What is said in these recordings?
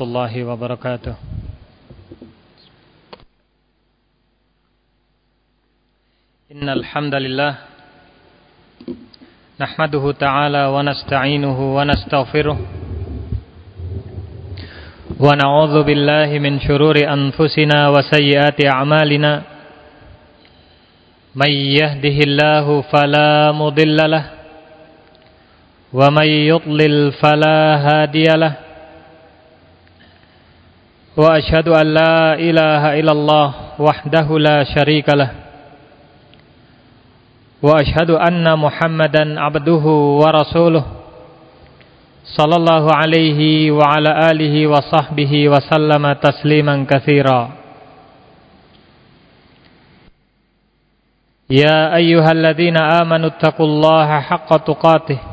الله وبركاته إن الحمد لله نحمده تعالى ونستعينه ونستغفره ونعوذ بالله من شرور أنفسنا وسيئات أعمالنا من يهده الله فلا مضل له ومن يضلل فلا هادي له وأشهد أن لا إله إلا الله وحده لا شريك له. وأشهد أن محمدا عبده ورسوله صلى الله عليه وعلى آله وصحبه وسلم تسليما كثيرا. يا أيها الذين آمنوا اتقوا الله حق تقاته.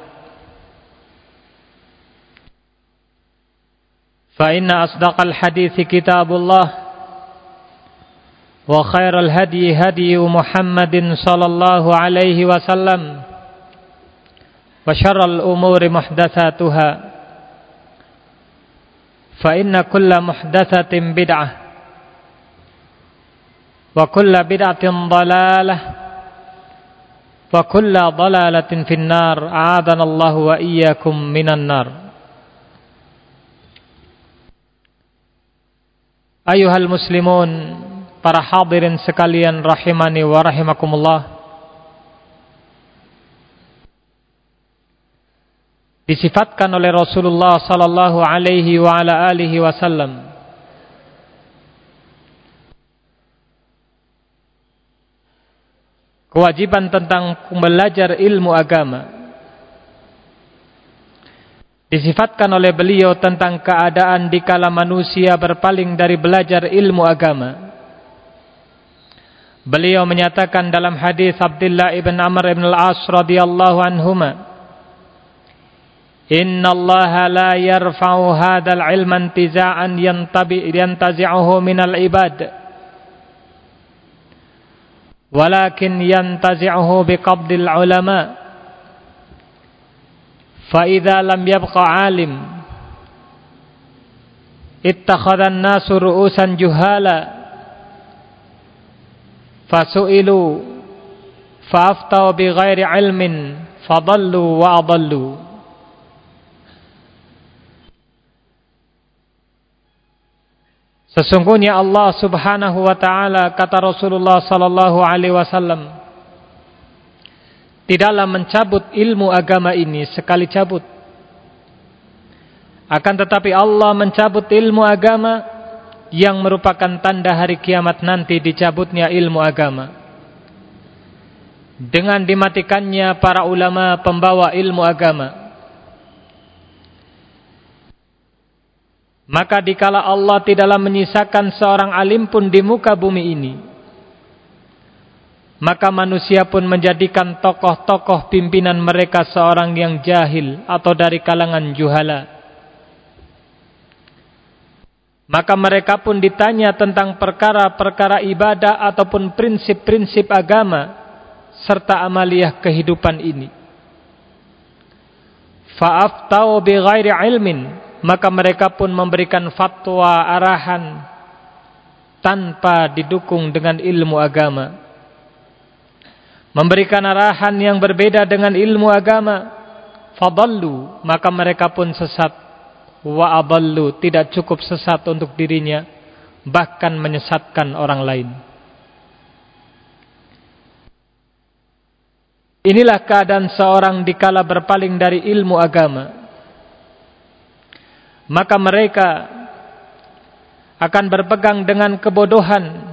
فإن أصدق الحديث كتاب الله وخير الهدي هدي محمد صلى الله عليه وسلم وشر الأمور محدثاتها فإن كل محدثة بدعة وكل بدعة ضلالة وكل ضلالة في النار أعاذنا الله وإياكم من النار. Ayuhal muslimun Para hadirin sekalian Rahimani wa rahimakumullah. Disifatkan oleh Rasulullah Sallallahu alaihi wa ala alihi wasallam. Kewajiban tentang belajar ilmu agama Disifatkan oleh beliau tentang keadaan di kala manusia berpaling dari belajar ilmu agama. Beliau menyatakan dalam hadis Abdullah ibn Amr ibn al-As radhiyallahu anhuma, "Inna Allah la yarfa'u hadzal ilma intiza'an yantabi yantazi'uhu min al-ibad." Walakin yantazi'uhu biqabdil ulama' Fa'idha lam yabqa alim Ittakhadhan nasu ru'usan juhala Fasu'ilu Fa'aftau bi ghairi ilmin Fadallu wa adallu Sesungguhnya Allah Subhanahu wa taala kata Rasulullah sallallahu alaihi wasallam Tidaklah mencabut ilmu agama ini sekali cabut. Akan tetapi Allah mencabut ilmu agama yang merupakan tanda hari kiamat nanti dicabutnya ilmu agama. Dengan dimatikannya para ulama pembawa ilmu agama. Maka dikala Allah tidaklah menyisakan seorang alim pun di muka bumi ini maka manusia pun menjadikan tokoh-tokoh pimpinan mereka seorang yang jahil atau dari kalangan juhala. Maka mereka pun ditanya tentang perkara-perkara ibadah ataupun prinsip-prinsip agama serta amaliyah kehidupan ini. Fa'aftau bi ghairi ilmin, maka mereka pun memberikan fatwa arahan tanpa didukung dengan ilmu agama memberikan arahan yang berbeda dengan ilmu agama fadallu maka mereka pun sesat wa adallu tidak cukup sesat untuk dirinya bahkan menyesatkan orang lain. Inilah keadaan seorang dikala berpaling dari ilmu agama. Maka mereka akan berpegang dengan kebodohan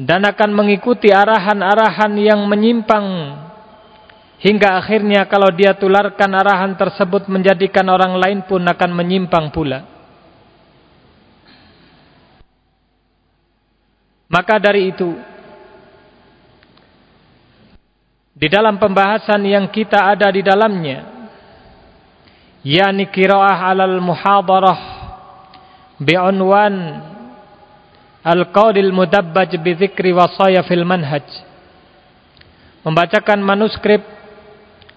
dan akan mengikuti arahan-arahan yang menyimpang hingga akhirnya kalau dia tularkan arahan tersebut menjadikan orang lain pun akan menyimpang pula. Maka dari itu di dalam pembahasan yang kita ada di dalamnya yakni qiraah alal muhadarah bi'unwan al-qaulil mudabbaj bi dzikri wasaya fil manhaj membacakan manuskrip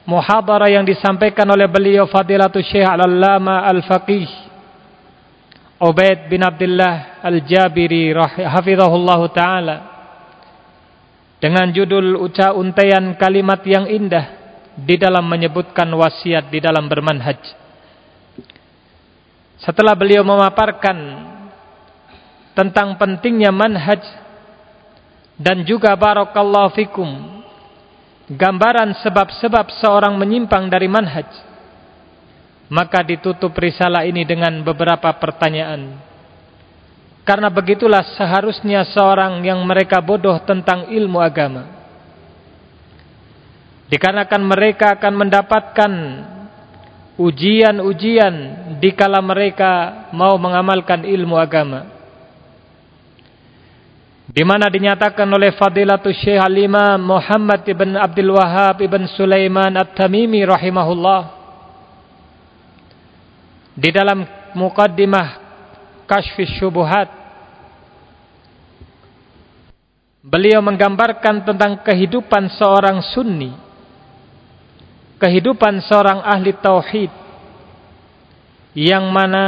muhadarah yang disampaikan oleh beliau Fadilatul Syekh Al-Allama Al-Faqih Ubaid bin Abdullah Al-Jabiri hafizahullahu taala dengan judul uca untayan kalimat yang indah di dalam menyebutkan wasiat di dalam bermanhaj. Setelah beliau memaparkan tentang pentingnya manhaj dan juga barakallahu fikum gambaran sebab-sebab seorang menyimpang dari manhaj maka ditutup risalah ini dengan beberapa pertanyaan karena begitulah seharusnya seorang yang mereka bodoh tentang ilmu agama. Dikarenakan mereka akan mendapatkan ujian-ujian dikala mereka mau mengamalkan ilmu agama. Di mana dinyatakan oleh Fadilatul Syekh Al-Imam Muhammad ibn Abdul Wahab ibn Sulaiman At-Tamimi rahimahullah. Di dalam mukaddimah Kashfis Syubuhat Beliau menggambarkan tentang kehidupan seorang sunni Kehidupan seorang ahli tauhid Yang mana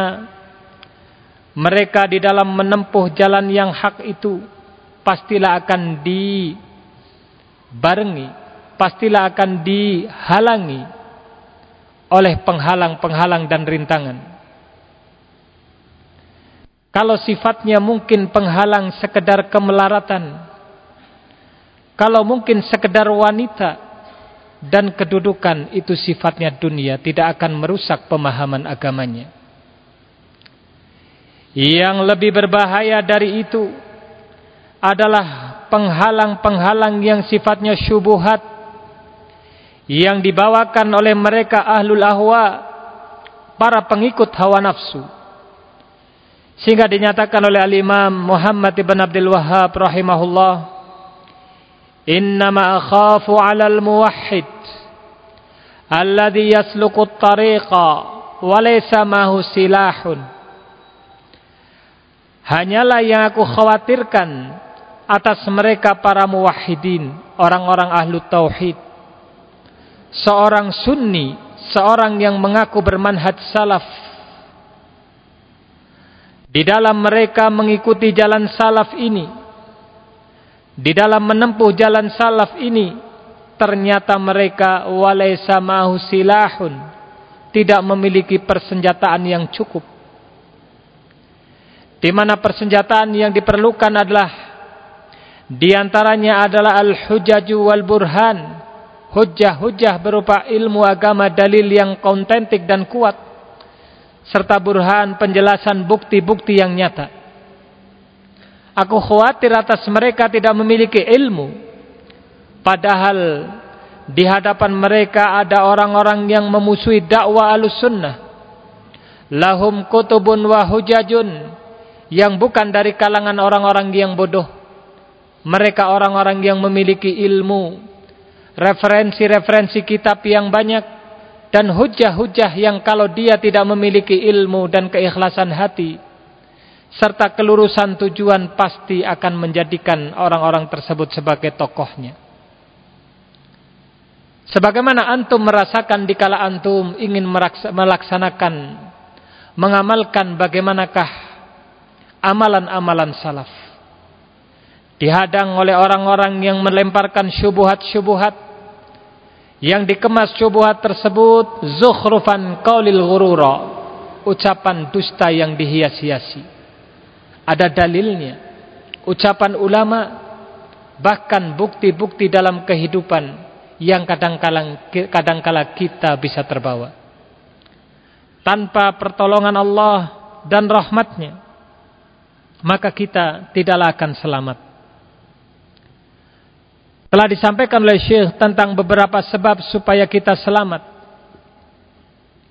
Mereka di dalam menempuh jalan yang hak itu Pastilah akan dibarengi Pastilah akan dihalangi Oleh penghalang-penghalang dan rintangan kalau sifatnya mungkin penghalang sekedar kemelaratan. Kalau mungkin sekedar wanita dan kedudukan itu sifatnya dunia tidak akan merusak pemahaman agamanya. Yang lebih berbahaya dari itu adalah penghalang-penghalang yang sifatnya syubuhat yang dibawakan oleh mereka ahlul ahwa para pengikut hawa nafsu sehingga dinyatakan oleh al-Imam Muhammad ibn Abdul Wahhab rahimahullah, "Innama akhafu 'ala al-muwahhid alladhi yasluku at-tariqa wa laysa mahu silahun." Hanyalah yang aku khawatirkan atas mereka para muwahhidin, orang-orang ahlu tauhid. Seorang sunni, seorang yang mengaku bermanhaj salaf di dalam mereka mengikuti jalan salaf ini, di dalam menempuh jalan salaf ini, ternyata mereka walaysa mahu silahun, tidak memiliki persenjataan yang cukup. Di mana persenjataan yang diperlukan adalah di antaranya adalah al-hujaju wal burhan, hujah-hujah berupa ilmu agama dalil yang kontentik dan kuat serta burhan penjelasan bukti-bukti yang nyata. Aku khawatir atas mereka tidak memiliki ilmu. Padahal di hadapan mereka ada orang-orang yang memusuhi dakwah al-sunnah. Lahum kutubun wa hujajun. Yang bukan dari kalangan orang-orang yang bodoh. Mereka orang-orang yang memiliki ilmu. Referensi-referensi kitab yang banyak dan hujah-hujah yang kalau dia tidak memiliki ilmu dan keikhlasan hati serta kelurusan tujuan pasti akan menjadikan orang-orang tersebut sebagai tokohnya. Sebagaimana antum merasakan dikala antum ingin melaksanakan mengamalkan bagaimanakah amalan-amalan salaf. Dihadang oleh orang-orang yang melemparkan syubuhat-syubuhat yang dikemas syubhat tersebut zukhrufan qaulil ghurura ucapan dusta yang dihias-hiasi ada dalilnya. Ucapan ulama bahkan bukti-bukti dalam kehidupan yang kadang-kala kita bisa terbawa. Tanpa pertolongan Allah dan rahmatnya, maka kita tidaklah akan selamat. Telah disampaikan oleh Syekh tentang beberapa sebab supaya kita selamat.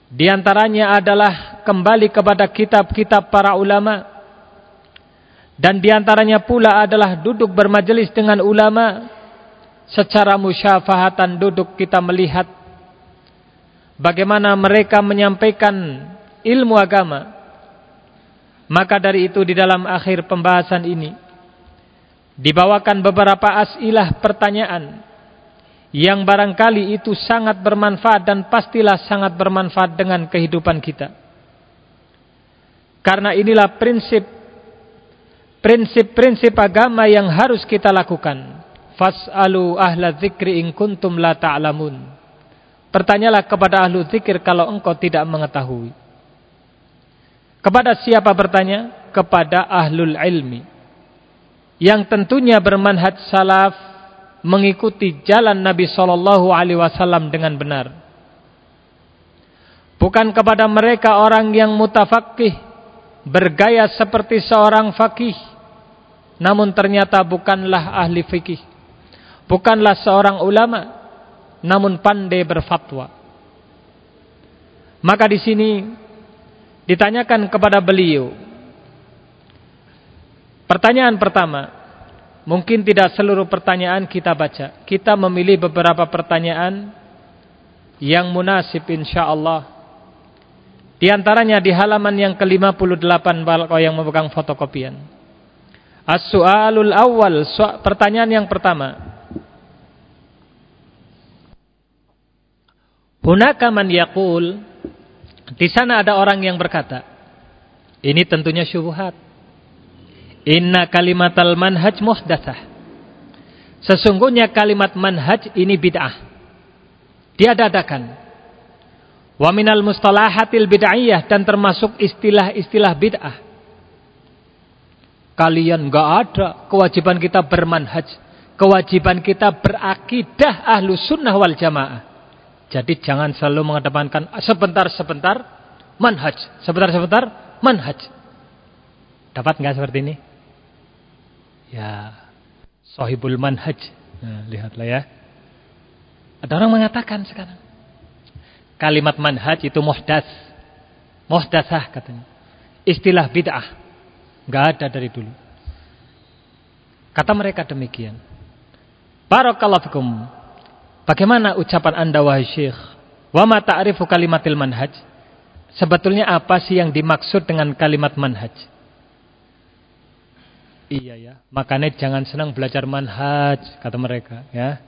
Di antaranya adalah kembali kepada kitab-kitab para ulama dan di antaranya pula adalah duduk bermajelis dengan ulama secara musyafahatan duduk kita melihat bagaimana mereka menyampaikan ilmu agama. Maka dari itu di dalam akhir pembahasan ini dibawakan beberapa asilah pertanyaan yang barangkali itu sangat bermanfaat dan pastilah sangat bermanfaat dengan kehidupan kita. Karena inilah prinsip prinsip-prinsip agama yang harus kita lakukan. Fas'alu ahla dzikri in kuntum la ta'lamun. Pertanyalah kepada ahlu zikir kalau engkau tidak mengetahui. Kepada siapa bertanya? Kepada ahlul ilmi. Yang tentunya bermanhaj salaf mengikuti jalan Nabi sallallahu alaihi wasallam dengan benar. Bukan kepada mereka orang yang mutafakih bergaya seperti seorang fakih namun ternyata bukanlah ahli fikih. Bukanlah seorang ulama, namun pandai berfatwa. Maka di sini ditanyakan kepada beliau. Pertanyaan pertama, mungkin tidak seluruh pertanyaan kita baca. Kita memilih beberapa pertanyaan yang munasib insyaallah. Di antaranya di halaman yang ke-58 kalau yang memegang fotokopian. As-su'alul awal, pertanyaan yang pertama. Hunaka man yaqul, di sana ada orang yang berkata, ini tentunya syubhat. Inna kalimatal manhaj muhdatsah. Sesungguhnya kalimat manhaj ini bid'ah. Diadakan. Wa minal mustalahatil bid'ayyah dan termasuk istilah-istilah bid'ah. Kalian enggak ada kewajiban kita bermanhaj. Kewajiban kita berakidah ahlu sunnah wal jamaah. Jadi jangan selalu mengedepankan sebentar-sebentar manhaj. Sebentar-sebentar manhaj. Dapat enggak seperti ini? Ya, sohibul manhaj. Nah, lihatlah ya. Ada orang mengatakan sekarang. Kalimat manhaj itu muhdas. Muhdasah katanya. Istilah bid'ah. Nggak ada dari dulu. Kata mereka demikian. Barakallahu fikum. Bagaimana ucapan Anda wahai Syekh? Wa ma ta'rifu kalimatil manhaj? Sebetulnya apa sih yang dimaksud dengan kalimat manhaj? Iya ya, makanya jangan senang belajar manhaj kata mereka, ya.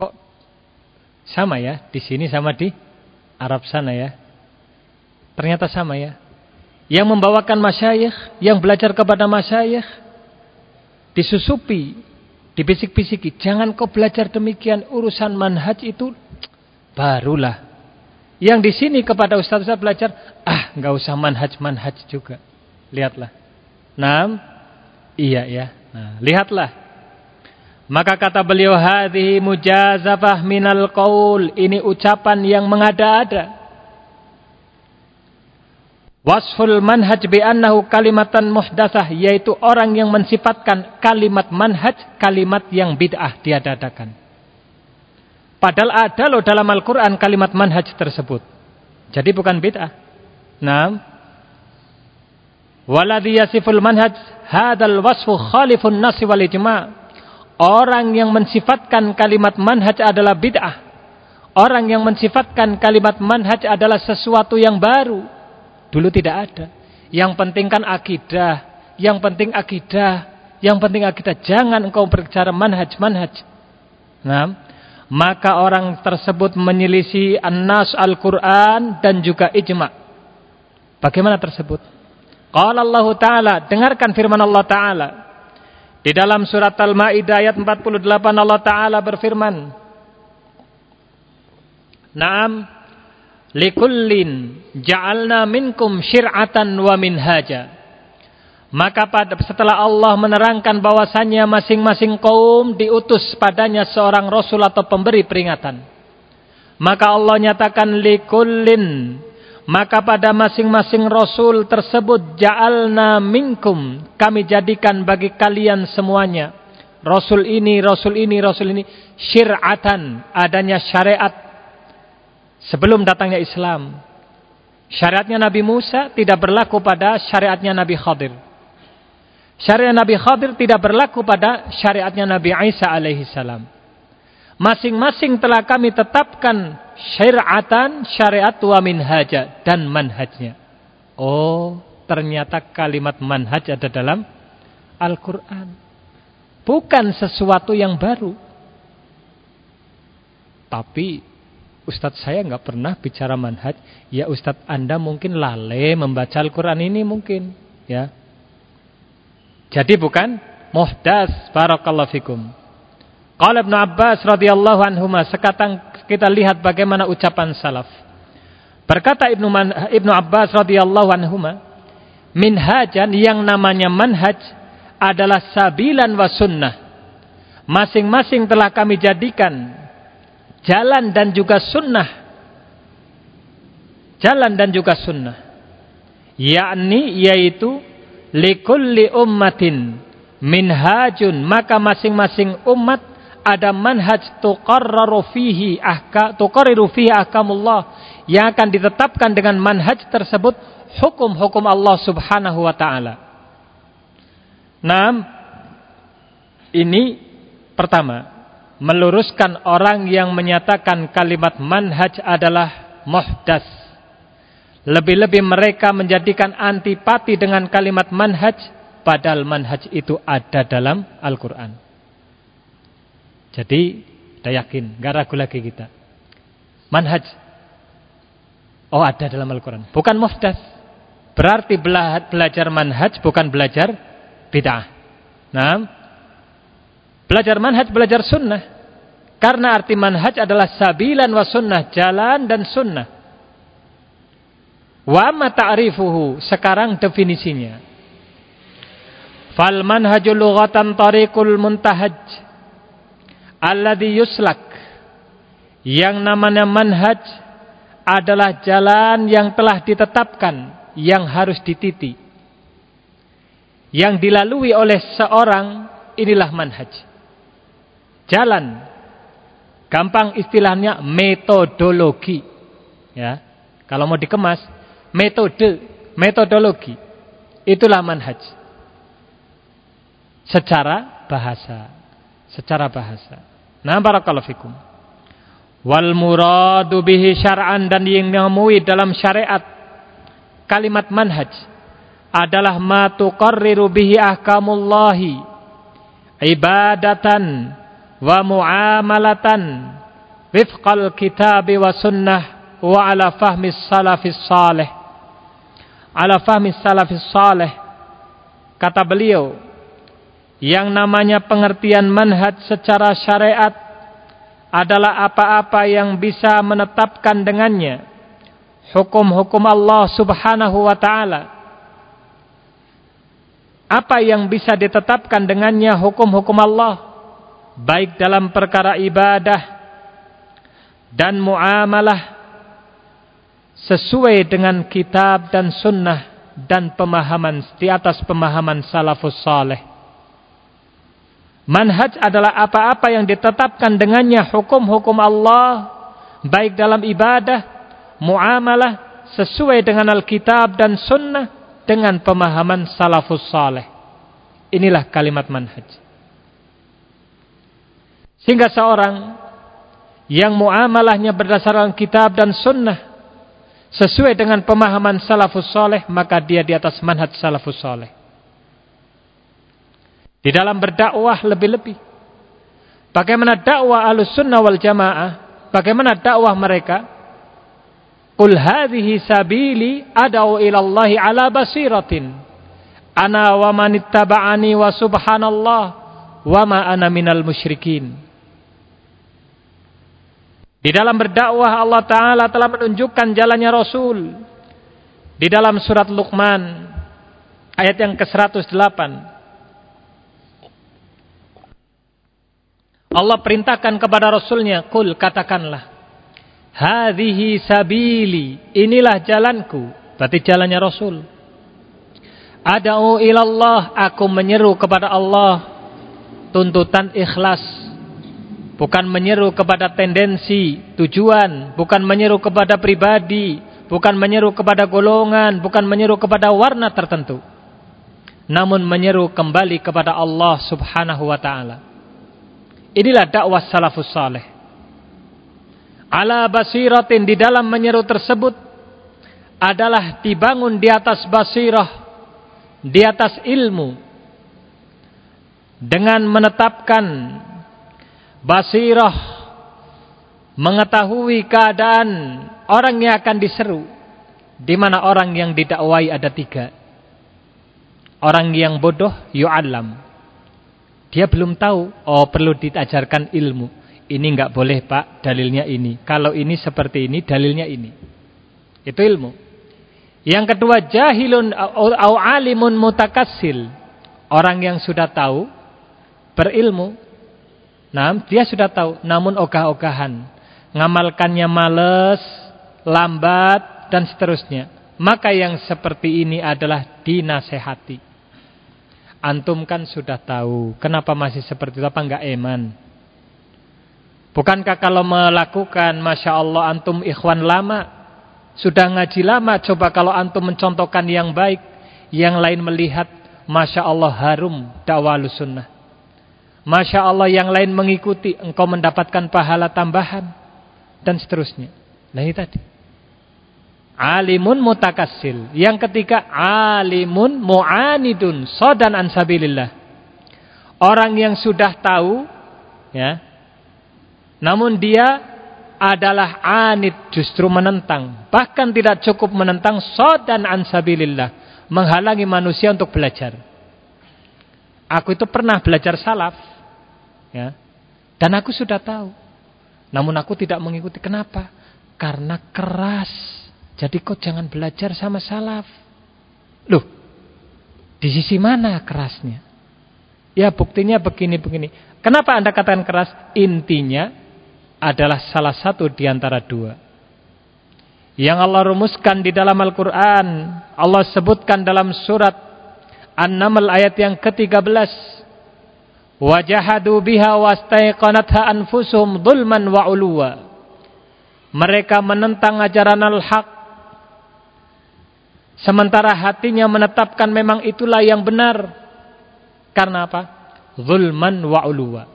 Kok sama ya? Di sini sama di Arab sana ya. Ternyata sama ya yang membawakan masyayikh, yang belajar kepada masyayikh, disusupi, dibisik-bisiki, jangan kau belajar demikian urusan manhaj itu barulah. Yang di sini kepada ustaz-ustaz belajar, ah nggak usah manhaj-manhaj juga. Lihatlah. Nam, iya ya. Nah, lihatlah. Maka kata beliau hadhihi mujazafah minal qaul. Ini ucapan yang mengada-ada. Wasful manhaj bi annahu kalimatan muhdatsah yaitu orang yang mensifatkan kalimat manhaj kalimat yang bid'ah diadakan. Padahal ada loh dalam Al-Qur'an kalimat manhaj tersebut. Jadi bukan bid'ah. Naam. Waladhi yasiful manhaj hadal wasfu khalifun nasi wal ijma'. Orang yang mensifatkan kalimat manhaj adalah bid'ah. Orang yang mensifatkan kalimat manhaj adalah sesuatu yang baru Dulu tidak ada. Yang penting kan akidah. Yang penting akidah. Yang penting akidah. Jangan engkau berbicara manhaj-manhaj. Nah, maka orang tersebut menyelisi an-nas Al-Quran dan juga ijma. Bagaimana tersebut? Qala Allah Ta'ala. Dengarkan firman Allah Ta'ala. Di dalam surat Al-Ma'idah ayat 48 Allah Ta'ala berfirman. Naam likullin ja'alna minkum syir'atan wa minhaja maka pada setelah Allah menerangkan bahwasannya masing-masing kaum diutus padanya seorang rasul atau pemberi peringatan maka Allah nyatakan likullin maka pada masing-masing rasul tersebut ja'alna minkum kami jadikan bagi kalian semuanya rasul ini rasul ini rasul ini syir'atan adanya syariat sebelum datangnya Islam. Syariatnya Nabi Musa tidak berlaku pada syariatnya Nabi Khadir. Syariat Nabi Khadir tidak berlaku pada syariatnya Nabi Isa alaihi salam. Masing-masing telah kami tetapkan syariatan, syariat wa minhaja dan manhajnya. Oh, ternyata kalimat manhaj ada dalam Al-Quran. Bukan sesuatu yang baru. Tapi Ustadz saya nggak pernah bicara manhaj. Ya Ustadz Anda mungkin lalai membaca Al-Quran ini mungkin. ya. Jadi bukan muhdas. Barakallahu fikum. Qala Ibn Abbas radhiyallahu anhuma sekatang kita lihat bagaimana ucapan salaf. Berkata Ibnu Man, Abbas radhiyallahu anhuma, minhajan yang namanya manhaj adalah sabilan wa sunnah. Masing-masing telah kami jadikan jalan dan juga sunnah jalan dan juga sunnah yakni yaitu likulli ummatin minhajun maka masing-masing umat ada manhaj tuqarraru fihi ahka tuqarriru fihi ahkamullah yang akan ditetapkan dengan manhaj tersebut hukum-hukum Allah Subhanahu wa taala. Nah, ini pertama meluruskan orang yang menyatakan kalimat manhaj adalah muhdas. Lebih-lebih mereka menjadikan antipati dengan kalimat manhaj, padahal manhaj itu ada dalam Al-Quran. Jadi, kita yakin, gak ragu lagi kita. Manhaj, oh ada dalam Al-Quran. Bukan muhdas. Berarti belajar manhaj bukan belajar bid'ah. Nah, Belajar manhaj, belajar sunnah. Karena arti manhaj adalah sabilan wa sunnah, jalan dan sunnah. Wa ma ta'rifuhu, sekarang definisinya. Fal manhajul lughatan tariqul muntahaj alladhi yuslak. Yang namanya manhaj adalah jalan yang telah ditetapkan yang harus dititi. Yang dilalui oleh seorang inilah manhaj jalan. Gampang istilahnya metodologi. Ya. Kalau mau dikemas, metode, metodologi. Itulah manhaj. Secara bahasa. Secara bahasa. Nah, barakallahu fikum. Wal muradu bihi syar'an dan yang dinamui dalam syariat kalimat manhaj adalah ma tuqarriru bihi ahkamullahi ibadatan wa muamalatan wifqal kitabi wa sunnah wa ala fahmi salafis salih ala fahmi salafis salih kata beliau yang namanya pengertian manhaj secara syariat adalah apa-apa yang bisa menetapkan dengannya hukum-hukum Allah Subhanahu wa taala apa yang bisa ditetapkan dengannya hukum-hukum Allah baik dalam perkara ibadah dan muamalah sesuai dengan kitab dan sunnah dan pemahaman di atas pemahaman salafus saleh. Manhaj adalah apa-apa yang ditetapkan dengannya hukum-hukum Allah baik dalam ibadah, muamalah sesuai dengan Alkitab dan sunnah dengan pemahaman salafus saleh. Inilah kalimat manhaj. Sehingga seorang yang muamalahnya berdasarkan kitab dan sunnah sesuai dengan pemahaman salafus soleh maka dia di atas manhaj salafus soleh. Di dalam berdakwah lebih-lebih. Bagaimana dakwah alus sunnah wal jamaah. Bagaimana dakwah mereka. Qul hadhihi sabili ada'u ilallahi ala basiratin. Ana wa manittaba'ani wa subhanallah. Wa ma ana minal musyrikin. Di dalam berdakwah Allah Ta'ala telah menunjukkan jalannya Rasul. Di dalam surat Luqman ayat yang ke-108. Allah perintahkan kepada Rasulnya, Kul katakanlah. Hadhihi sabili, inilah jalanku. Berarti jalannya Rasul. Ada'u ilallah, aku menyeru kepada Allah. Tuntutan ikhlas. Bukan menyeru kepada tendensi, tujuan. Bukan menyeru kepada pribadi. Bukan menyeru kepada golongan. Bukan menyeru kepada warna tertentu. Namun menyeru kembali kepada Allah subhanahu wa ta'ala. Inilah dakwah salafus salih. Ala basiratin di dalam menyeru tersebut adalah dibangun di atas basirah. Di atas ilmu. Dengan menetapkan basirah mengetahui keadaan orang yang akan diseru di mana orang yang didakwai ada tiga orang yang bodoh yu'allam dia belum tahu oh perlu diajarkan ilmu ini enggak boleh pak dalilnya ini kalau ini seperti ini dalilnya ini itu ilmu yang kedua jahilun au alimun mutakassil orang yang sudah tahu berilmu Nah, dia sudah tahu, namun ogah-ogahan. Ngamalkannya males, lambat, dan seterusnya. Maka yang seperti ini adalah dinasehati. Antum kan sudah tahu, kenapa masih seperti itu, apa enggak eman? Bukankah kalau melakukan, Masya Allah, antum ikhwan lama, sudah ngaji lama, coba kalau antum mencontohkan yang baik, yang lain melihat, Masya Allah harum dakwah sunnah. Masya Allah yang lain mengikuti, engkau mendapatkan pahala tambahan. Dan seterusnya. Nah ini tadi. Alimun mutakassil. Yang ketiga, alimun mu'anidun sodan ansabilillah. Orang yang sudah tahu, ya, namun dia adalah anid justru menentang. Bahkan tidak cukup menentang sodan ansabilillah. Menghalangi manusia untuk belajar. Aku itu pernah belajar salaf. Ya. Dan aku sudah tahu. Namun aku tidak mengikuti. Kenapa? Karena keras. Jadi kau jangan belajar sama salaf. Loh, di sisi mana kerasnya? Ya buktinya begini-begini. Kenapa anda katakan keras? Intinya adalah salah satu di antara dua. Yang Allah rumuskan di dalam Al-Quran. Allah sebutkan dalam surat An-Naml ayat yang ke-13. Wajahadu biha wastaiqanatha anfusuhum dhulman wa uluwa. Mereka menentang ajaran al-haq. Sementara hatinya menetapkan memang itulah yang benar. Karena apa? Zulman wa uluwa.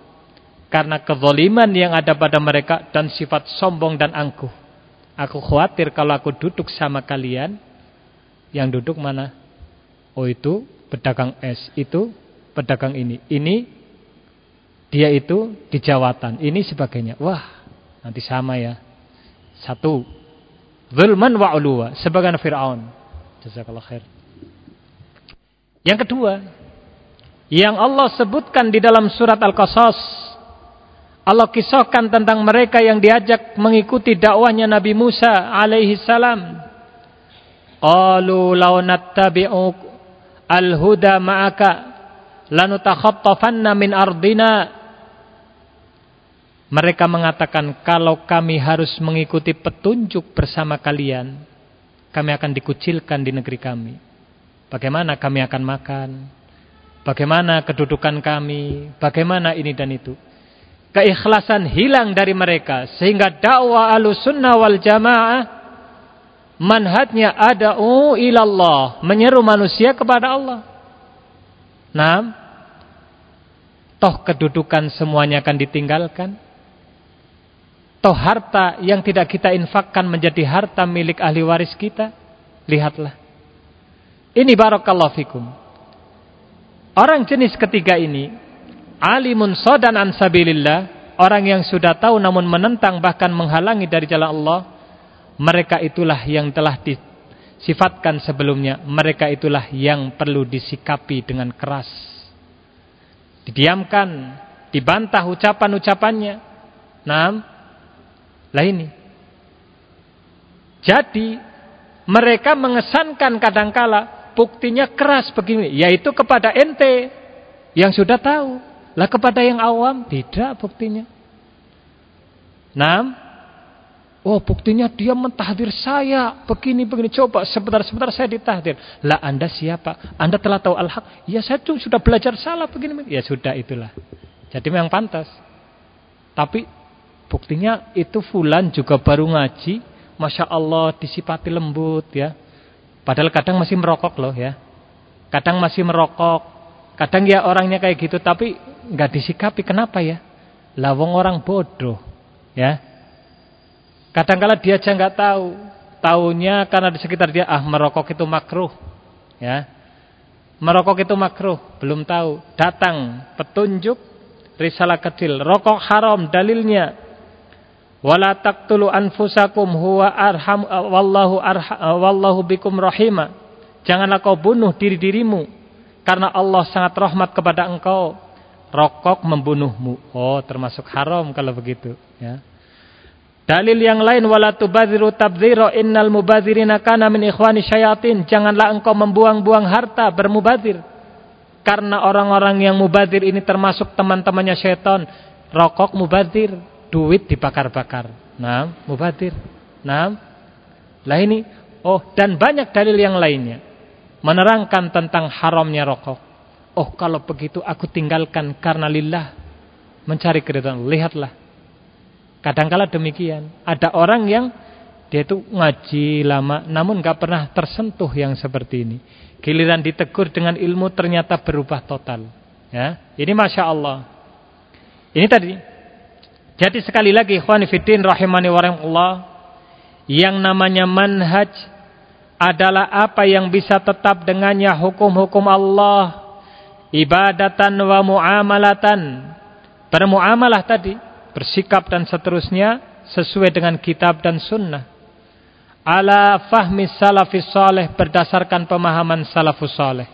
Karena kezaliman yang ada pada mereka dan sifat sombong dan angkuh. Aku khawatir kalau aku duduk sama kalian. Yang duduk mana? Oh itu pedagang es. Itu pedagang ini. Ini dia itu di jawatan. Ini sebagainya. Wah, nanti sama ya. Satu. Zulman wa uluwa. Sebagian Fir'aun. Jazakallah khair. Yang kedua. Yang Allah sebutkan di dalam surat Al-Qasas. Allah kisahkan tentang mereka yang diajak mengikuti dakwahnya Nabi Musa alaihi salam. Qalu law nattabi'u al-huda ma'aka lanutakhattafanna min ardina mereka mengatakan kalau kami harus mengikuti petunjuk bersama kalian, kami akan dikucilkan di negeri kami. Bagaimana kami akan makan? Bagaimana kedudukan kami? Bagaimana ini dan itu? Keikhlasan hilang dari mereka sehingga dakwah Ahlussunnah wal Jamaah manhajnya ada'u ilallah, menyeru manusia kepada Allah. Nah, toh kedudukan semuanya akan ditinggalkan. Toh harta yang tidak kita infakkan menjadi harta milik ahli waris kita. Lihatlah. Ini barakallahu fikum. Orang jenis ketiga ini. Alimun sodan ansabilillah. Orang yang sudah tahu namun menentang bahkan menghalangi dari jalan Allah. Mereka itulah yang telah disifatkan sebelumnya. Mereka itulah yang perlu disikapi dengan keras. Didiamkan. Dibantah ucapan-ucapannya. Nah, Lah ini. Jadi mereka mengesankan kadangkala buktinya keras begini, yaitu kepada ente yang sudah tahu. Lah kepada yang awam tidak buktinya. Nah, Oh buktinya dia mentahdir saya Begini begini coba sebentar-sebentar saya ditahdir Lah anda siapa? Anda telah tahu al-haq Ya saya tuh sudah belajar salah begini, begini Ya sudah itulah Jadi memang pantas Tapi buktinya itu fulan juga baru ngaji Masya Allah disipati lembut ya Padahal kadang masih merokok loh ya Kadang masih merokok Kadang ya orangnya kayak gitu Tapi nggak disikapi kenapa ya Lawang orang bodoh Ya Kadangkala dia aja nggak tahu. Tahunya karena di sekitar dia ah merokok itu makruh. Ya. Merokok itu makruh, belum tahu. Datang petunjuk risalah kecil, rokok haram dalilnya. Wala taqtulu anfusakum huwa arham wallahu arham, wallahu bikum rahima. Janganlah kau bunuh diri-dirimu karena Allah sangat rahmat kepada engkau. Rokok membunuhmu. Oh, termasuk haram kalau begitu, ya. Dalil yang lain wala tubadziru tabdzira innal mubadzirina kana min ikhwani syayatin. Janganlah engkau membuang-buang harta bermubadzir. Karena orang-orang yang mubadzir ini termasuk teman-temannya syaitan. Rokok mubadzir, duit dibakar-bakar. Nah, mubadzir. Nah, lah ini oh dan banyak dalil yang lainnya menerangkan tentang haramnya rokok. Oh, kalau begitu aku tinggalkan karena lillah mencari keridhaan. Lihatlah Kadangkala demikian. Ada orang yang dia itu ngaji lama namun nggak pernah tersentuh yang seperti ini. Giliran ditegur dengan ilmu ternyata berubah total. Ya, ini masya Allah. Ini tadi. Jadi sekali lagi, Ikhwanifidin rahimani Allah, yang namanya manhaj adalah apa yang bisa tetap dengannya hukum-hukum Allah, ibadatan wa muamalatan. Bermuamalah tadi bersikap dan seterusnya sesuai dengan kitab dan sunnah. Ala fahmi salafis saleh berdasarkan pemahaman salafus saleh.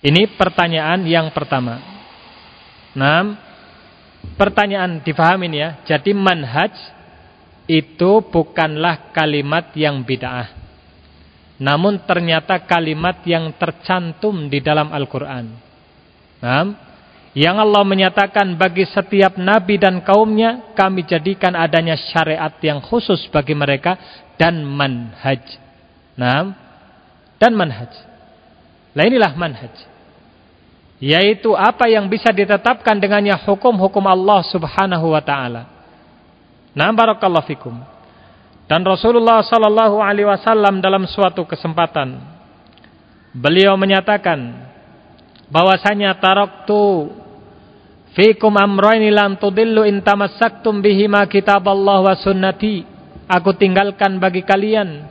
Ini pertanyaan yang pertama. Nah, pertanyaan difahamin ya. Jadi manhaj itu bukanlah kalimat yang bid'ah. Namun ternyata kalimat yang tercantum di dalam Al-Quran. Nah, yang Allah menyatakan bagi setiap nabi dan kaumnya kami jadikan adanya syariat yang khusus bagi mereka dan manhaj. Nah, dan manhaj. Nah inilah manhaj. Yaitu apa yang bisa ditetapkan dengannya hukum-hukum Allah Subhanahu wa taala. Nah, barakallahu fikum. Dan Rasulullah sallallahu alaihi wasallam dalam suatu kesempatan beliau menyatakan bahwasanya taraktu fikum amrayni lam tudillu in tamassaktum bihima kitaballah wa sunnati aku tinggalkan bagi kalian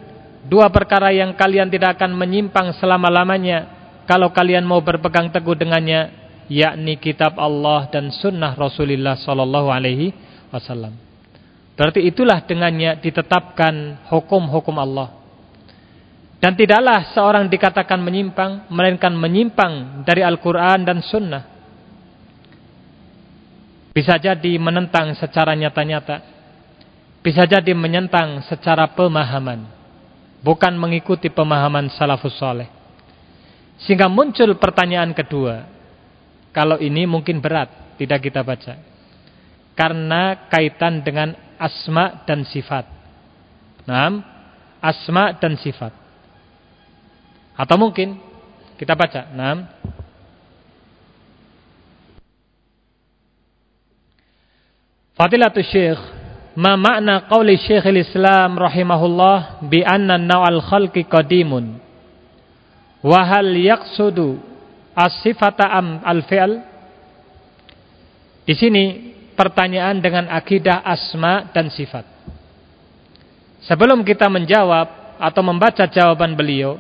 dua perkara yang kalian tidak akan menyimpang selama-lamanya kalau kalian mau berpegang teguh dengannya yakni kitab Allah dan sunnah Rasulullah sallallahu alaihi wasallam berarti itulah dengannya ditetapkan hukum-hukum Allah dan tidaklah seorang dikatakan menyimpang, melainkan menyimpang dari Al-Quran dan Sunnah. Bisa jadi menentang secara nyata-nyata. Bisa jadi menyentang secara pemahaman. Bukan mengikuti pemahaman salafus soleh. Sehingga muncul pertanyaan kedua. Kalau ini mungkin berat, tidak kita baca. Karena kaitan dengan asma dan sifat. Nah, asma dan sifat. Atau mungkin kita baca. Nah. Fadilatul Syekh, ma makna qauli Syekhul Islam rahimahullah bi anna naw'al khalqi qadimun. Wa hal yaqsudu as-sifata am al-fi'l? Di sini pertanyaan dengan akidah asma dan sifat. Sebelum kita menjawab atau membaca jawaban beliau,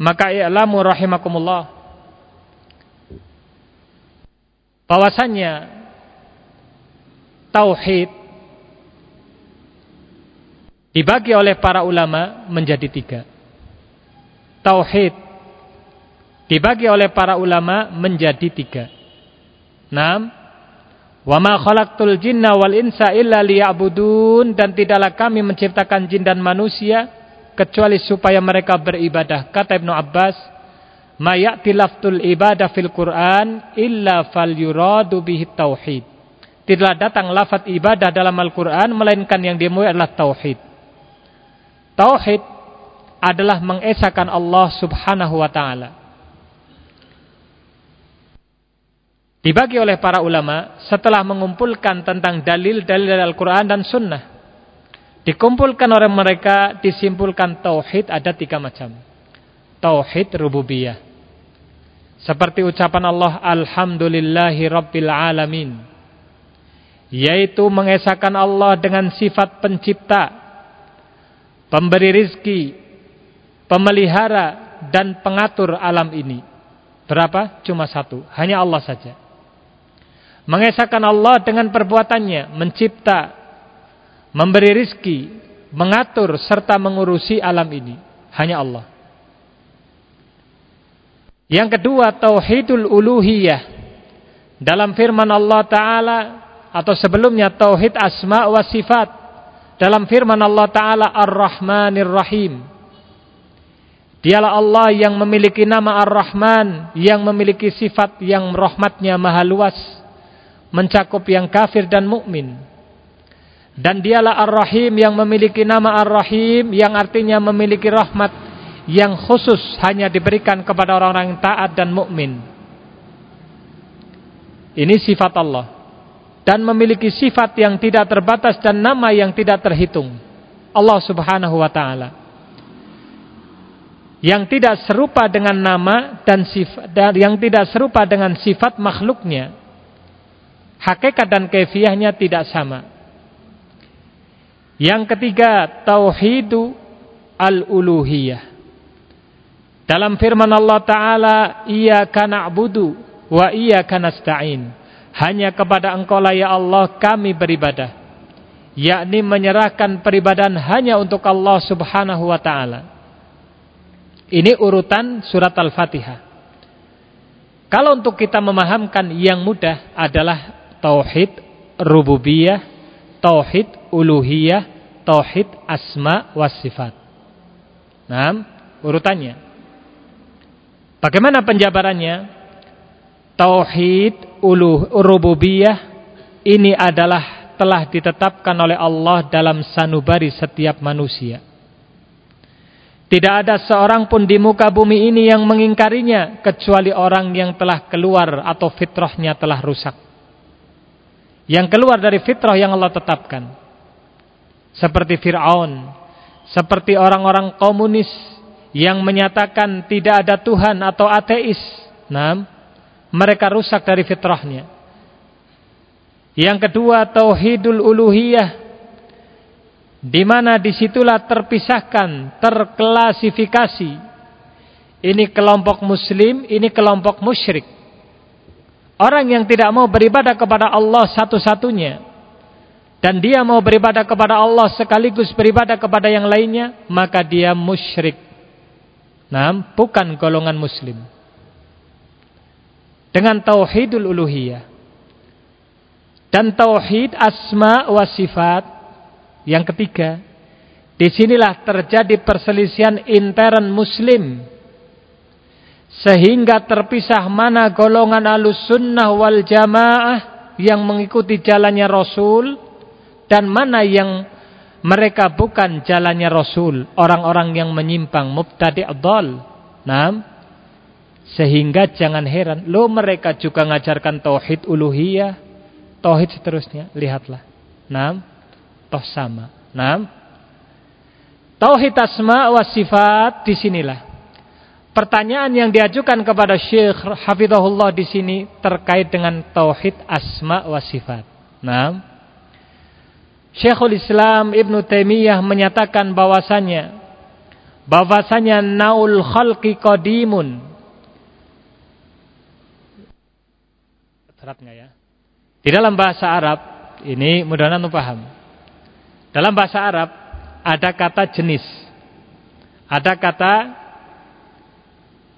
maka i'lamu rahimakumullah bahwasannya tauhid dibagi oleh para ulama menjadi tiga. Tauhid dibagi oleh para ulama menjadi tiga. Nam, Wa ma khalaqtul jinna wal insa illa liya'budun dan tidaklah kami menciptakan jin dan manusia kecuali supaya mereka beribadah. Kata Ibnu Abbas, "Ma ya'ti laftul ibadah fil Qur'an illa fal yuradu bihi tauhid." Tidaklah datang lafaz ibadah dalam Al-Qur'an melainkan yang dimulai adalah tauhid. Tauhid adalah mengesahkan Allah Subhanahu wa taala. Dibagi oleh para ulama setelah mengumpulkan tentang dalil-dalil dari Al-Quran dan Sunnah. Dikumpulkan oleh mereka, disimpulkan Tauhid ada tiga macam. Tauhid rububiyah. Seperti ucapan Allah, Alhamdulillahi Rabbil Alamin. Yaitu mengesahkan Allah dengan sifat pencipta, pemberi rizki, pemelihara, dan pengatur alam ini. Berapa? Cuma satu. Hanya Allah saja. Mengesahkan Allah dengan perbuatannya, mencipta, memberi rizki, mengatur serta mengurusi alam ini. Hanya Allah. Yang kedua, tauhidul uluhiyah. Dalam firman Allah Ta'ala atau sebelumnya tauhid asma wa sifat. Dalam firman Allah Ta'ala Ar-Rahmanir Rahim. Dialah Allah yang memiliki nama Ar-Rahman, yang memiliki sifat yang rahmatnya maha luas mencakup yang kafir dan mukmin. Dan dialah Ar-Rahim yang memiliki nama Ar-Rahim yang artinya memiliki rahmat yang khusus hanya diberikan kepada orang-orang yang taat dan mukmin. Ini sifat Allah dan memiliki sifat yang tidak terbatas dan nama yang tidak terhitung. Allah Subhanahu wa taala. Yang tidak serupa dengan nama dan sifat dan yang tidak serupa dengan sifat makhluknya hakikat dan kefiahnya tidak sama. Yang ketiga, tauhidu al-uluhiyah. Dalam firman Allah Ta'ala, Iyaka na'budu wa iyaka nasta'in. Hanya kepada engkau lah ya Allah kami beribadah. Yakni menyerahkan peribadahan hanya untuk Allah subhanahu wa ta'ala. Ini urutan surat Al-Fatihah. Kalau untuk kita memahamkan yang mudah adalah tauhid rububiyah, tauhid uluhiyah, tauhid asma was sifat. Nah, urutannya. Bagaimana penjabarannya? Tauhid uluh rububiyah ini adalah telah ditetapkan oleh Allah dalam sanubari setiap manusia. Tidak ada seorang pun di muka bumi ini yang mengingkarinya kecuali orang yang telah keluar atau fitrahnya telah rusak yang keluar dari fitrah yang Allah tetapkan. Seperti Fir'aun, seperti orang-orang komunis yang menyatakan tidak ada Tuhan atau ateis. Nah, mereka rusak dari fitrahnya. Yang kedua, tauhidul uluhiyah di mana di situlah terpisahkan, terklasifikasi. Ini kelompok muslim, ini kelompok musyrik. Orang yang tidak mau beribadah kepada Allah satu-satunya dan dia mau beribadah kepada Allah sekaligus beribadah kepada yang lainnya, maka dia musyrik. Nah, bukan golongan muslim. Dengan tauhidul uluhiyah dan tauhid asma wa sifat yang ketiga, di sinilah terjadi perselisihan intern muslim sehingga terpisah mana golongan alus sunnah wal jamaah yang mengikuti jalannya Rasul dan mana yang mereka bukan jalannya Rasul, orang-orang yang menyimpang mubtadi' dhal. Nah, sehingga jangan heran, lo mereka juga mengajarkan tauhid uluhiyah, tauhid seterusnya, lihatlah. Nah, toh sama. Nah, tauhid asma wa sifat di sinilah Pertanyaan yang diajukan kepada Syekh Hafizahullah di sini terkait dengan tauhid asma wa sifat. Nah, Syekhul Islam Ibn Taimiyah menyatakan bahwasanya bahwasanya naul khalqi qadimun. Terap ya? Di dalam bahasa Arab ini mudah-mudahan paham. Dalam bahasa Arab ada kata jenis. Ada kata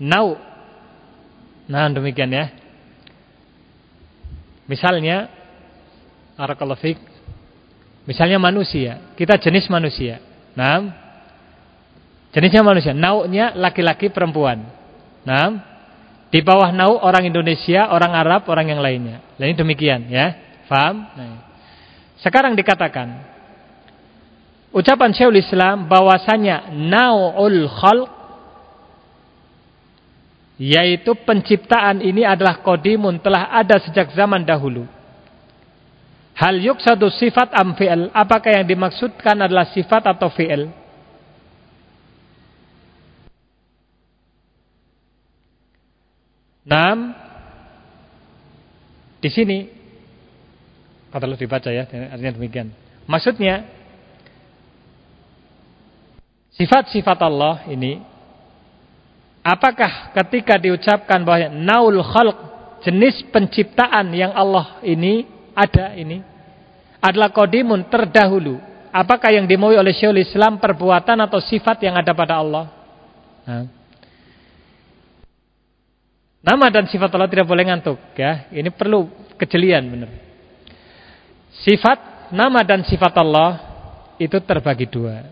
nau. Nah, demikian ya. Misalnya Barakallahu Misalnya manusia, kita jenis manusia. Nah, jenisnya manusia, naunya laki-laki perempuan. Nah, di bawah nau orang Indonesia, orang Arab, orang yang lainnya. Nah, ini demikian ya. Faham? Nah. Sekarang dikatakan ucapan Syekhul Islam bahwasanya nau'ul khalq yaitu penciptaan ini adalah kodimun telah ada sejak zaman dahulu. Hal yuksadu sifat am fi'il? Apakah yang dimaksudkan adalah sifat atau fi'il? Nam di sini kata lu dibaca ya, artinya demikian. Maksudnya sifat-sifat Allah ini apakah ketika diucapkan bahwa naul khalq jenis penciptaan yang Allah ini ada ini adalah kodimun terdahulu. Apakah yang dimaui oleh Syekhul Islam perbuatan atau sifat yang ada pada Allah? Nah. Nama dan sifat Allah tidak boleh ngantuk ya. Ini perlu kejelian benar. Sifat nama dan sifat Allah itu terbagi dua.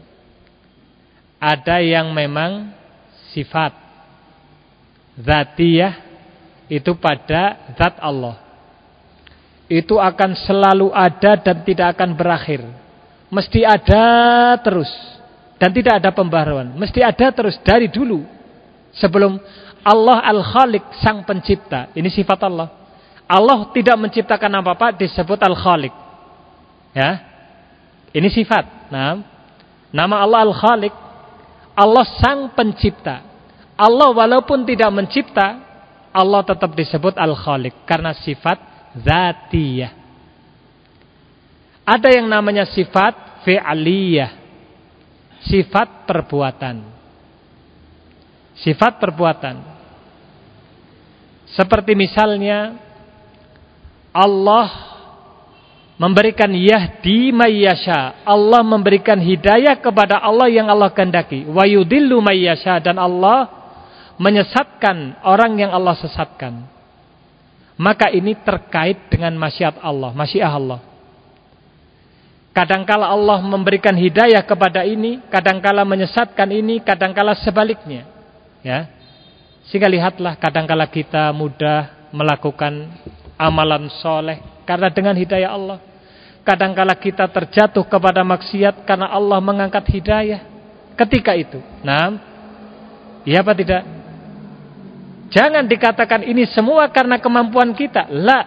Ada yang memang sifat zatiyah itu pada zat Allah itu akan selalu ada dan tidak akan berakhir. Mesti ada terus dan tidak ada pembaruan. Mesti ada terus dari dulu. Sebelum Allah Al-Khaliq sang pencipta. Ini sifat Allah. Allah tidak menciptakan apa-apa disebut Al-Khaliq. Ya. Ini sifat. Nah, nama Allah Al-Khaliq Allah sang pencipta. Allah walaupun tidak mencipta, Allah tetap disebut Al-Khaliq karena sifat zatiyah. Ada yang namanya sifat fi'aliyah. Sifat perbuatan. Sifat perbuatan. Seperti misalnya Allah memberikan yahdi mayyasha. Allah memberikan hidayah kepada Allah yang Allah kehendaki. Wa yudillu mayyasha dan Allah menyesatkan orang yang Allah sesatkan maka ini terkait dengan masyiat Allah, masyiah Allah. Kadangkala Allah memberikan hidayah kepada ini, kadangkala menyesatkan ini, kadangkala sebaliknya. Ya. Sehingga lihatlah kadangkala kita mudah melakukan amalan soleh karena dengan hidayah Allah. Kadangkala kita terjatuh kepada maksiat karena Allah mengangkat hidayah ketika itu. Nah, iya apa tidak? Jangan dikatakan ini semua karena kemampuan kita. La.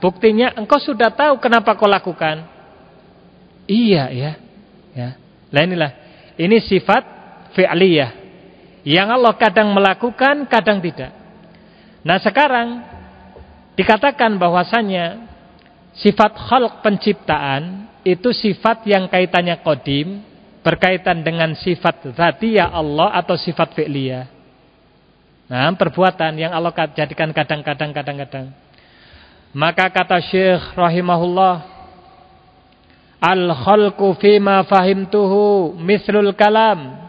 Buktinya engkau sudah tahu kenapa kau lakukan. Iya ya. Ya. Lah inilah. Ini sifat fi'liyah. Yang Allah kadang melakukan, kadang tidak. Nah sekarang dikatakan bahwasanya sifat khalq penciptaan itu sifat yang kaitannya kodim berkaitan dengan sifat zatiyah Allah atau sifat fi'liyah. Nah, perbuatan yang Allah jadikan kadang-kadang kadang-kadang. Maka kata Syekh rahimahullah, al-khalqu fima fahimtuhu mislul kalam.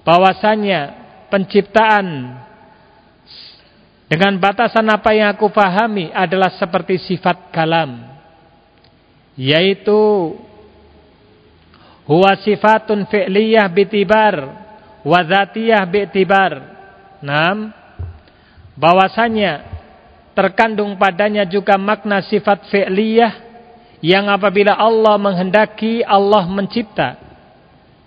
Bahwasanya penciptaan dengan batasan apa yang aku pahami adalah seperti sifat kalam. Yaitu huwa sifatun fi'liyah bitibar wa dzatiyah bitibar Nam, bahwasanya terkandung padanya juga makna sifat fi'liyah yang apabila Allah menghendaki Allah mencipta.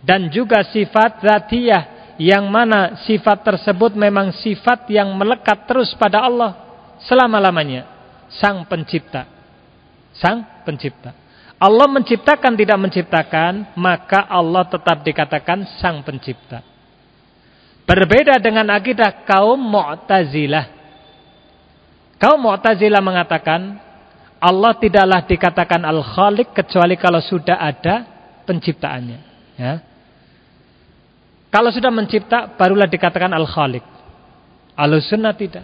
Dan juga sifat zatiyah yang mana sifat tersebut memang sifat yang melekat terus pada Allah selama-lamanya. Sang pencipta. Sang pencipta. Allah menciptakan tidak menciptakan maka Allah tetap dikatakan sang pencipta Berbeda dengan akidah kaum Mu'tazilah. Kaum Mu'tazilah mengatakan Allah tidaklah dikatakan Al-Khaliq kecuali kalau sudah ada penciptaannya. Ya. Kalau sudah mencipta barulah dikatakan Al-Khaliq. Al-Sunnah tidak.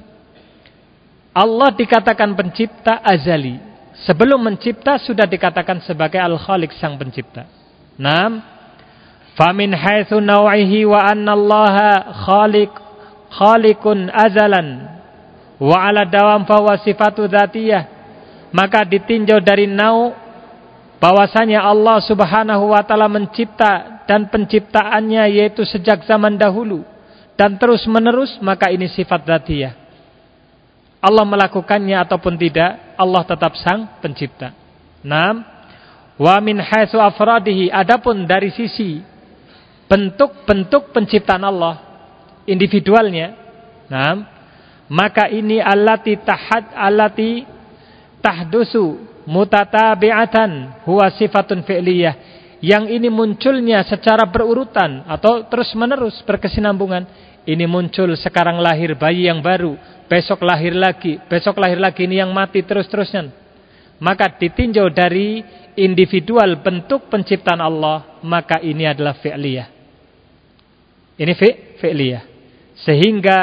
Allah dikatakan pencipta azali. Sebelum mencipta sudah dikatakan sebagai Al-Khaliq sang pencipta. Nah, Famin haitsu naw'ihi wa anna Allah khaliq khaliqun azalan wa ala dawam fa huwa sifatu dzatiyah maka ditinjau dari nau bahwasanya Allah Subhanahu wa taala mencipta dan penciptaannya yaitu sejak zaman dahulu dan terus menerus maka ini sifat dzatiyah. Allah melakukannya ataupun tidak, Allah tetap sang pencipta. Naam. Wa min haitsu afradihi adapun dari sisi bentuk-bentuk penciptaan Allah. Individualnya. Naam. Maka ini allati tahad allati tahdusu mutatabi'atan huwa sifatun fi'liyah. Yang ini munculnya secara berurutan atau terus menerus berkesinambungan. Ini muncul sekarang lahir bayi yang baru besok lahir lagi besok lahir lagi ini yang mati terus-terusan. Maka ditinjau dari individual bentuk penciptaan Allah maka ini adalah fi'liyah ini fi fi'liyah sehingga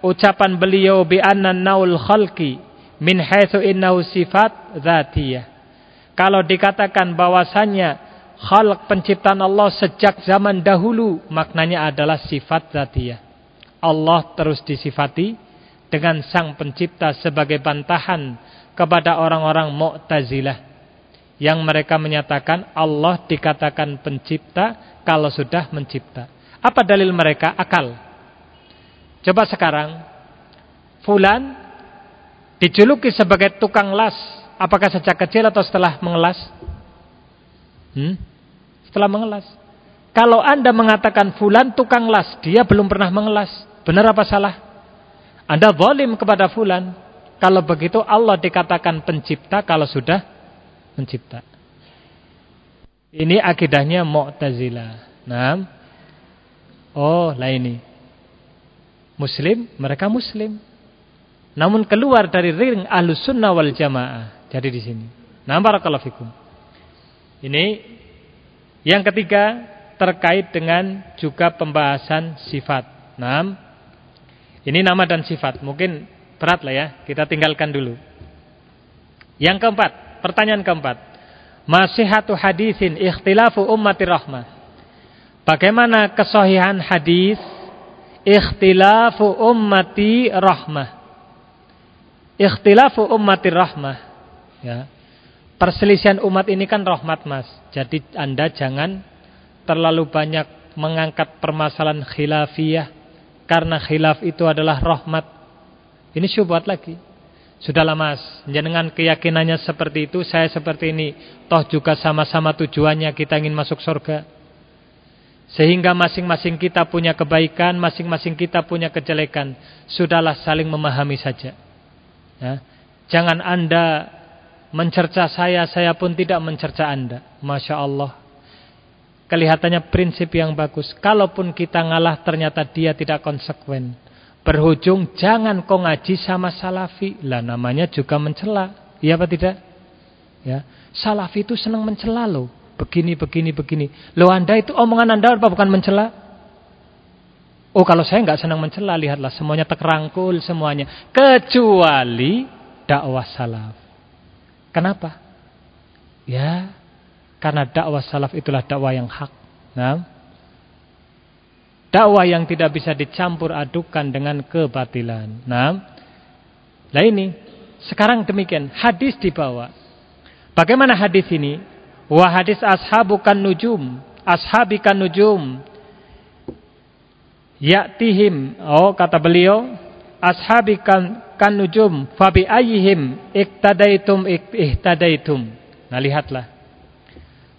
ucapan beliau bi anna naul khalqi min haitsu innahu sifat dzatiyah. Kalau dikatakan bahwasannya khalq penciptaan Allah sejak zaman dahulu maknanya adalah sifat dzatiyah. Allah terus disifati dengan sang pencipta sebagai bantahan kepada orang-orang Mu'tazilah yang mereka menyatakan Allah dikatakan pencipta kalau sudah mencipta. Apa dalil mereka? Akal. Coba sekarang fulan dijuluki sebagai tukang las, apakah sejak kecil atau setelah mengelas? Hmm? Setelah mengelas. Kalau Anda mengatakan fulan tukang las, dia belum pernah mengelas. Benar apa salah? Anda zalim kepada fulan. Kalau begitu Allah dikatakan pencipta kalau sudah mencipta. Ini akidahnya Mu'tazilah. Nah. Oh, lah ini. Muslim, mereka muslim namun keluar dari ring ahlus sunnah wal jamaah. Jadi di sini. Nah, barakallahu fikum. Ini yang ketiga terkait dengan juga pembahasan sifat. Nah, ini nama dan sifat. Mungkin berat lah ya. Kita tinggalkan dulu. Yang keempat, pertanyaan keempat. Masihatu hadisin ikhtilafu ummati rahmah. Bagaimana kesohihan hadis ikhtilafu ummati rahmah? Ikhtilafu ummatir rahmah. Ya. Perselisihan umat ini kan rahmat mas. Jadi anda jangan terlalu banyak mengangkat permasalahan khilafiyah. Karena khilaf itu adalah rahmat. Ini syubhat lagi. Sudahlah mas, dengan keyakinannya seperti itu, saya seperti ini. Toh juga sama-sama tujuannya kita ingin masuk surga. Sehingga masing-masing kita punya kebaikan, masing-masing kita punya kejelekan. Sudahlah saling memahami saja. Ya. Jangan anda mencerca saya, saya pun tidak mencerca anda. Masya Allah. Kelihatannya prinsip yang bagus. Kalaupun kita ngalah ternyata dia tidak konsekuen. Berhujung jangan kau ngaji sama salafi. Lah namanya juga mencela. Iya apa tidak? Ya. Salafi itu senang mencela loh. Begini, begini, begini. Loh anda itu omongan anda apa bukan mencela? Oh kalau saya nggak senang mencela, lihatlah semuanya terangkul semuanya. Kecuali dakwah salaf. Kenapa? Ya, karena dakwah salaf itulah dakwah yang hak. Nah, dakwah yang tidak bisa dicampur adukan dengan kebatilan. Nah, lah ini sekarang demikian hadis dibawa. Bagaimana hadis ini? Wah hadis ashabukan nujum, ashabikan nujum Ya'tihim. Oh kata beliau. Ashabi kan, nujum. Fabi ayihim iktadaitum ihtadaitum. Nah lihatlah.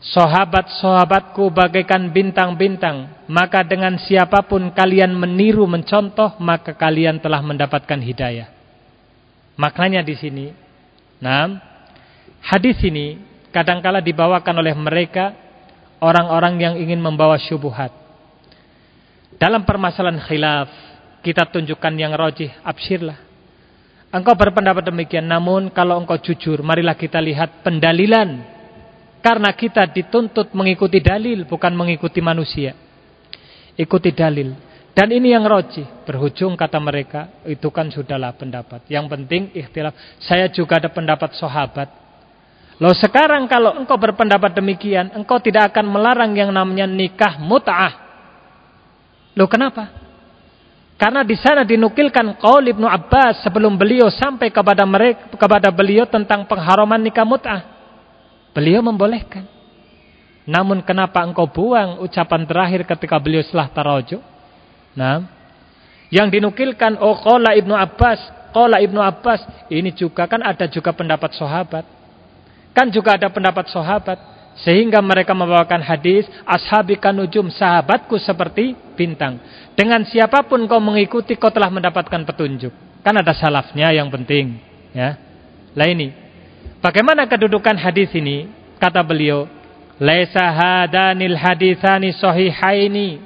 Sahabat-sahabatku bagaikan bintang-bintang. Maka dengan siapa pun kalian meniru, mencontoh. Maka kalian telah mendapatkan hidayah. Maknanya di sini. Nah, hadis ini kadangkala dibawakan oleh mereka orang-orang yang ingin membawa syubuhat. Dalam permasalahan khilaf, kita tunjukkan yang rojih, absirlah. Engkau berpendapat demikian, namun kalau engkau jujur, marilah kita lihat pendalilan. Karena kita dituntut mengikuti dalil, bukan mengikuti manusia. Ikuti dalil. Dan ini yang rojih, berhujung kata mereka, itu kan sudahlah pendapat. Yang penting ikhtilaf, saya juga ada pendapat sahabat. Loh sekarang kalau engkau berpendapat demikian, engkau tidak akan melarang yang namanya nikah mut'ah. Loh kenapa? Karena di sana dinukilkan qaul Ibnu Abbas sebelum beliau sampai kepada mereka kepada beliau tentang pengharaman nikah mut'ah. Beliau membolehkan. Namun kenapa engkau buang ucapan terakhir ketika beliau setelah tarajuh? Nah, yang dinukilkan oh qala Ibnu Abbas, qala Ibnu Abbas, ini juga kan ada juga pendapat sahabat. Kan juga ada pendapat sahabat sehingga mereka membawakan hadis ashabi kanujum sahabatku seperti bintang. Dengan siapa pun kau mengikuti kau telah mendapatkan petunjuk. Kan ada salafnya yang penting, ya. Lah ini. Bagaimana kedudukan hadis ini? Kata beliau, "Laisa hadanil haditsani sahihaini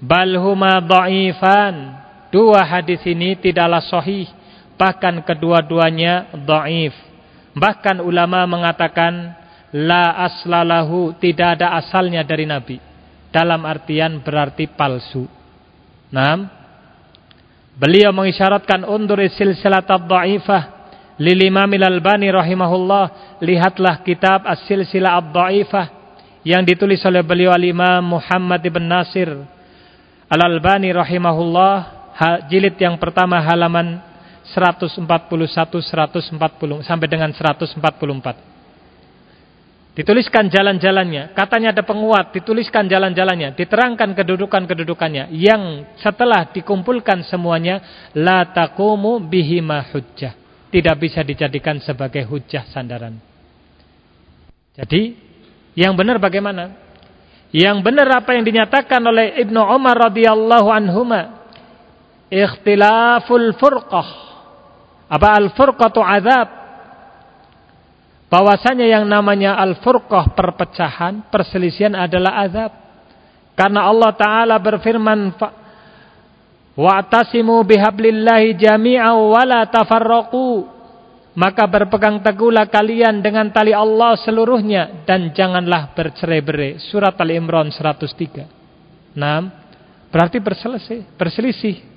bal huma dhaifan." Dua hadis ini tidaklah sahih, bahkan kedua-duanya dhaif. Bahkan ulama mengatakan la aslalahu tidak ada asalnya dari Nabi. Dalam artian berarti palsu. Nah, beliau mengisyaratkan undur silsilat ad-dhaifah lil Imam Al-Albani rahimahullah, lihatlah kitab As-Silsilah ad-dhaifah yang ditulis oleh beliau Al-Imam Muhammad ibn Nasir Al-Albani rahimahullah jilid yang pertama halaman 141 140 sampai dengan 144. Dituliskan jalan-jalannya, katanya ada penguat, dituliskan jalan-jalannya, diterangkan kedudukan-kedudukannya yang setelah dikumpulkan semuanya la taqumu bihima hujjah. Tidak bisa dijadikan sebagai hujjah sandaran. Jadi, yang benar bagaimana? Yang benar apa yang dinyatakan oleh Ibnu Umar radhiyallahu anhuma. Ikhtilaful furqah. Apa al-furqatu azab? bahwasanya yang namanya al-furqah perpecahan, perselisihan adalah azab. Karena Allah taala berfirman wa'tasimu bihablillahi jami'an wa la tafarraqu. Maka berpegang teguhlah kalian dengan tali Allah seluruhnya dan janganlah bercerai-berai. Surat Al-Imran 103. 6. Berarti berselisih.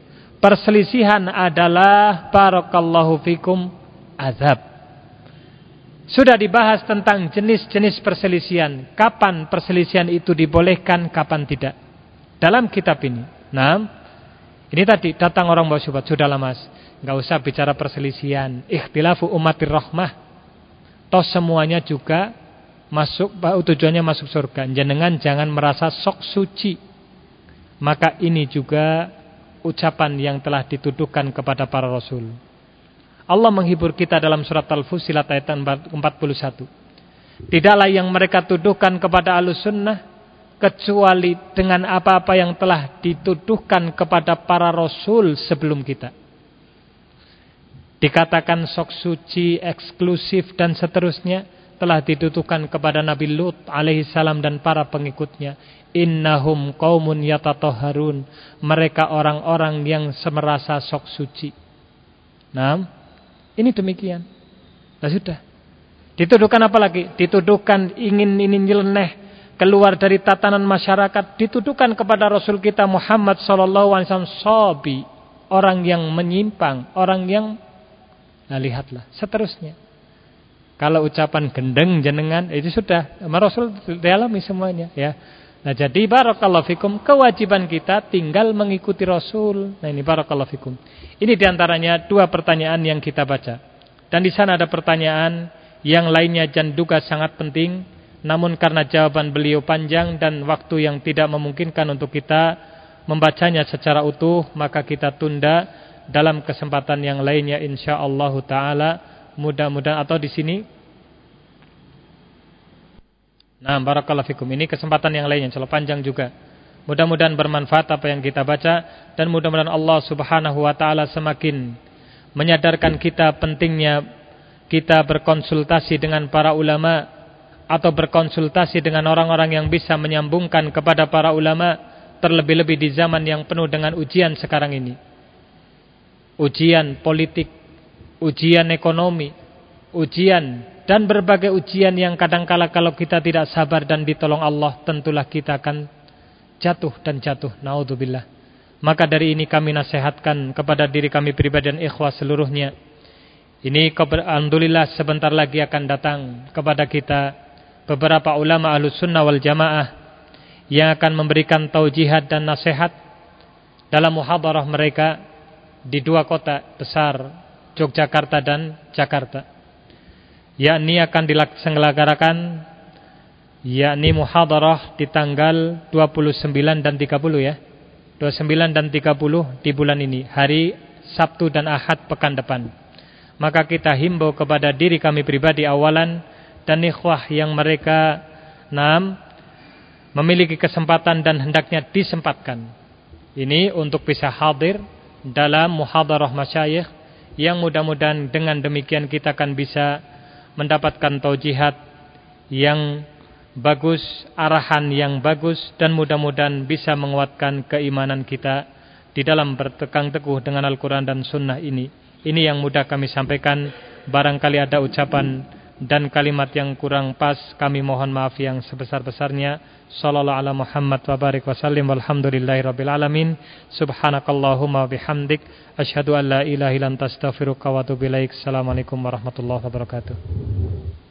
Perselisihan adalah barakallahu fikum azab. Sudah dibahas tentang jenis-jenis perselisihan. Kapan perselisihan itu dibolehkan, kapan tidak. Dalam kitab ini. Nah, ini tadi datang orang bawa syubhat. Sudahlah mas, nggak usah bicara perselisihan. Ikhtilafu umatir rahmah. Toh semuanya juga masuk, tujuannya masuk surga. Jenengan jangan merasa sok suci. Maka ini juga ucapan yang telah dituduhkan kepada para rasul. Allah menghibur kita dalam surat Al-Fusilat ayat 41. Tidaklah yang mereka tuduhkan kepada sunnah kecuali dengan apa-apa yang telah dituduhkan kepada para rasul sebelum kita. Dikatakan sok suci, eksklusif dan seterusnya telah dituduhkan kepada Nabi Lut alaihi salam dan para pengikutnya. Innahum qaumun yatatoharun. Mereka orang-orang yang semerasa sok suci. Nah, ini demikian. Nah sudah. Dituduhkan apa lagi? Dituduhkan ingin ini nyeleneh keluar dari tatanan masyarakat. Dituduhkan kepada Rasul kita Muhammad wasallam sobi, orang yang menyimpang, orang yang Nah lihatlah seterusnya. Kalau ucapan gendeng jenengan itu sudah Rasul dialami semuanya ya. Nah jadi barakallahu fikum kewajiban kita tinggal mengikuti Rasul. Nah ini barakallahu fikum. Ini di antaranya dua pertanyaan yang kita baca. Dan di sana ada pertanyaan yang lainnya dan juga sangat penting. Namun karena jawaban beliau panjang dan waktu yang tidak memungkinkan untuk kita membacanya secara utuh. Maka kita tunda dalam kesempatan yang lainnya insyaAllah ta'ala. Mudah-mudahan atau di sini Nah, barakallahu fikum. Ini kesempatan yang lainnya, insyaallah panjang juga. Mudah-mudahan bermanfaat apa yang kita baca dan mudah-mudahan Allah Subhanahu wa taala semakin menyadarkan kita pentingnya kita berkonsultasi dengan para ulama atau berkonsultasi dengan orang-orang yang bisa menyambungkan kepada para ulama terlebih-lebih di zaman yang penuh dengan ujian sekarang ini. Ujian politik, ujian ekonomi, ujian dan berbagai ujian yang kadangkala kalau kita tidak sabar dan ditolong Allah tentulah kita akan jatuh dan jatuh. Naudzubillah. Maka dari ini kami nasihatkan kepada diri kami pribadi dan ikhwah seluruhnya. Ini alhamdulillah sebentar lagi akan datang kepada kita beberapa ulama ahlus sunnah wal jamaah yang akan memberikan taujihat dan nasihat dalam muhadarah mereka di dua kota besar Yogyakarta dan Jakarta. Yakni akan dilaksanakan yakni muhadarah di tanggal 29 dan 30 ya. 29 dan 30 di bulan ini hari Sabtu dan Ahad pekan depan. Maka kita himbau kepada diri kami pribadi awalan dan ikhwah yang mereka enam memiliki kesempatan dan hendaknya disempatkan. Ini untuk bisa hadir dalam muhadarah masyayikh yang mudah-mudahan dengan demikian kita akan bisa mendapatkan taujihat yang bagus, arahan yang bagus dan mudah-mudahan bisa menguatkan keimanan kita di dalam bertekang teguh dengan Al-Quran dan Sunnah ini. Ini yang mudah kami sampaikan. Barangkali ada ucapan dan kalimat yang kurang pas kami mohon maaf yang sebesar-besarnya. Sallallahu ala Muhammad wa barik wasallim walhamdulillahi rabbil alamin. Subhanakallahumma bihamdik asyhadu an la ilaha illa anta astaghfiruka wa atubu ilaik. Assalamualaikum warahmatullahi wabarakatuh